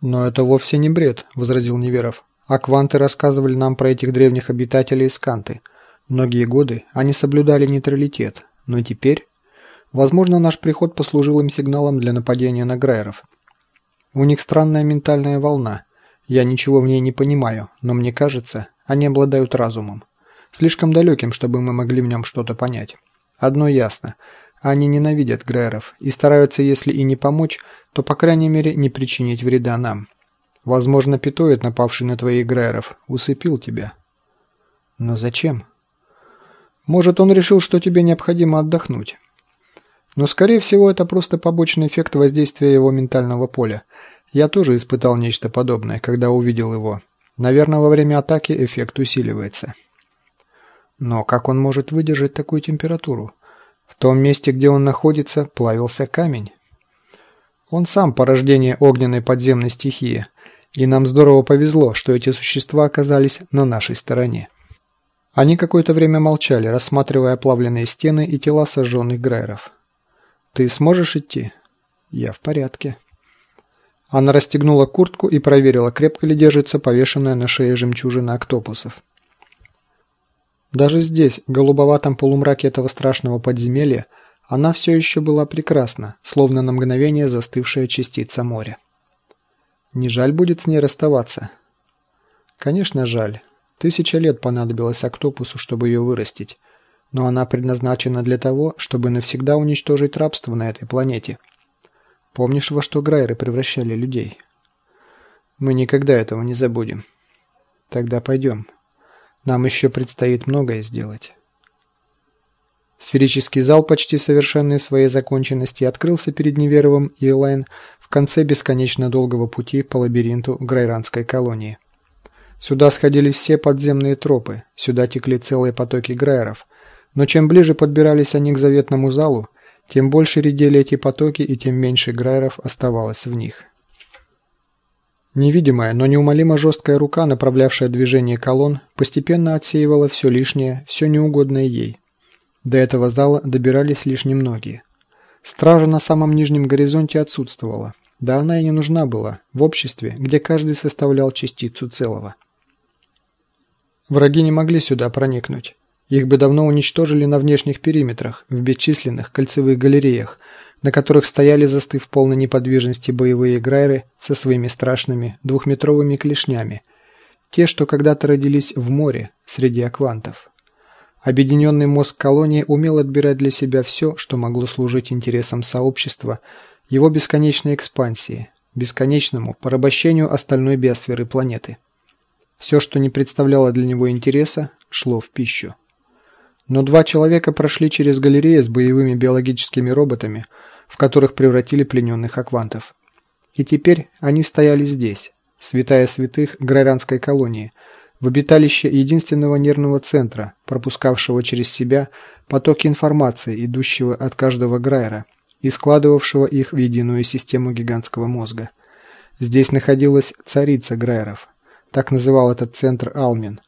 «Но это вовсе не бред», – возразил Неверов. «А кванты рассказывали нам про этих древних обитателей из Канты. Многие годы они соблюдали нейтралитет, но теперь...» Возможно, наш приход послужил им сигналом для нападения на Грайеров. У них странная ментальная волна. Я ничего в ней не понимаю, но мне кажется, они обладают разумом. Слишком далеким, чтобы мы могли в нем что-то понять. Одно ясно. Они ненавидят Грайеров и стараются, если и не помочь, то, по крайней мере, не причинить вреда нам. Возможно, Питоид, напавший на твоих Грайеров, усыпил тебя. Но зачем? Может, он решил, что тебе необходимо отдохнуть. Но, скорее всего, это просто побочный эффект воздействия его ментального поля. Я тоже испытал нечто подобное, когда увидел его. Наверное, во время атаки эффект усиливается. Но как он может выдержать такую температуру? Том месте, где он находится, плавился камень. Он сам порождение огненной подземной стихии, и нам здорово повезло, что эти существа оказались на нашей стороне. Они какое-то время молчали, рассматривая оплавленные стены и тела сожженных грайеров. «Ты сможешь идти?» «Я в порядке». Она расстегнула куртку и проверила, крепко ли держится повешенная на шее жемчужина октопусов. Даже здесь, в голубоватом полумраке этого страшного подземелья, она все еще была прекрасна, словно на мгновение застывшая частица моря. Не жаль будет с ней расставаться? Конечно, жаль. Тысяча лет понадобилось октопусу, чтобы ее вырастить. Но она предназначена для того, чтобы навсегда уничтожить рабство на этой планете. Помнишь, во что Грайеры превращали людей? Мы никогда этого не забудем. Тогда пойдем. Нам еще предстоит многое сделать. Сферический зал почти совершенной своей законченности открылся перед Неверовым и Элайн в конце бесконечно долгого пути по лабиринту Грайранской колонии. Сюда сходились все подземные тропы, сюда текли целые потоки Грайеров, но чем ближе подбирались они к заветному залу, тем больше редели эти потоки и тем меньше Грайеров оставалось в них. Невидимая, но неумолимо жесткая рука, направлявшая движение колонн, постепенно отсеивала все лишнее, все неугодное ей – до этого зала добирались лишь немногие. Стража на самом нижнем горизонте отсутствовала. Да она и не нужна была в обществе, где каждый составлял частицу целого. Враги не могли сюда проникнуть. Их бы давно уничтожили на внешних периметрах, в бесчисленных кольцевых галереях, на которых стояли застыв в полной неподвижности боевые грайры со своими страшными двухметровыми клешнями, те, что когда-то родились в море среди аквантов. Объединенный мозг колонии умел отбирать для себя все, что могло служить интересам сообщества, его бесконечной экспансии, бесконечному порабощению остальной биосферы планеты. Все, что не представляло для него интереса, шло в пищу. Но два человека прошли через галереи с боевыми биологическими роботами, в которых превратили плененных аквантов. И теперь они стояли здесь, святая святых Граранской колонии – в обиталище единственного нервного центра, пропускавшего через себя потоки информации, идущего от каждого Грайера и складывавшего их в единую систему гигантского мозга. Здесь находилась царица Грайеров. Так называл этот центр Алмин.